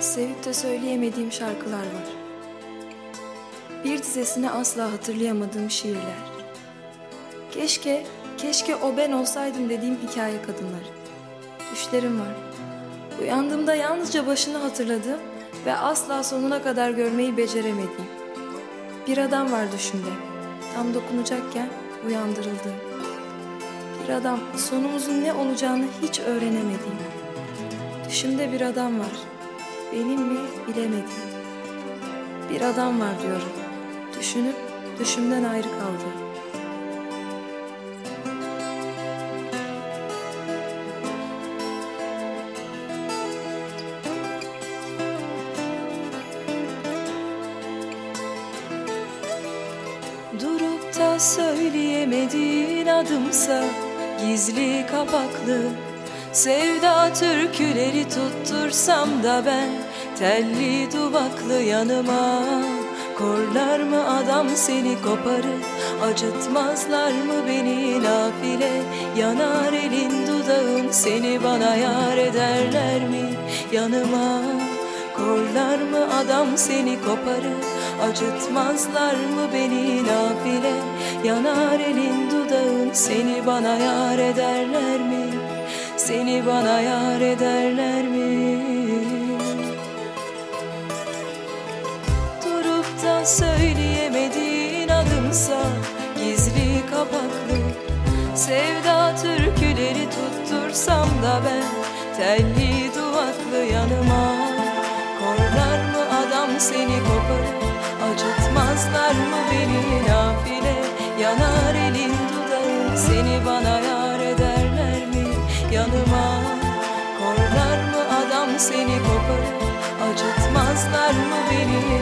Sevip de söyleyemediğim şarkılar var. Bir dizesini asla hatırlayamadığım şiirler. Keşke, keşke o ben olsaydım dediğim hikaye kadınları. Düşlerim var. Uyandığımda yalnızca başını hatırladığım ve asla sonuna kadar görmeyi beceremediğim. Bir adam var düşümde. Tam dokunacakken uyandırıldım. Bir adam sonumuzun ne olacağını hiç öğrenemediğim. Düşümde bir adam var. Benim mi bilemediğim. Bir adam var diyorum. Düşünüp düşümden ayrı kaldı. Durup da söyleyemediğin adımsa Gizli kapaklı Sevda türküleri tuttursam da ben Telli duvaklı yanıma. Korlar mı adam seni koparıp Acıtmazlar mı beni nafile? Yanar elin dudağın seni bana yar ederler mi Yanıma? Korlar mı adam seni koparıp Acıtmazlar mı beni nafile? Yanar elin dudağın seni bana yar ederler mi Seni bana yar ederler mi? Durup da söyleyemediğin adımsa Gizli kapaklı Sevda türküleri tuttursam da ben Telli duvaklı yanıma. Korlar mı adam seni koparıp Acıtmazlar mı beni nafile? Yanar elin dudağın seni bana seni koparıp acıtmazlar mı beni ya?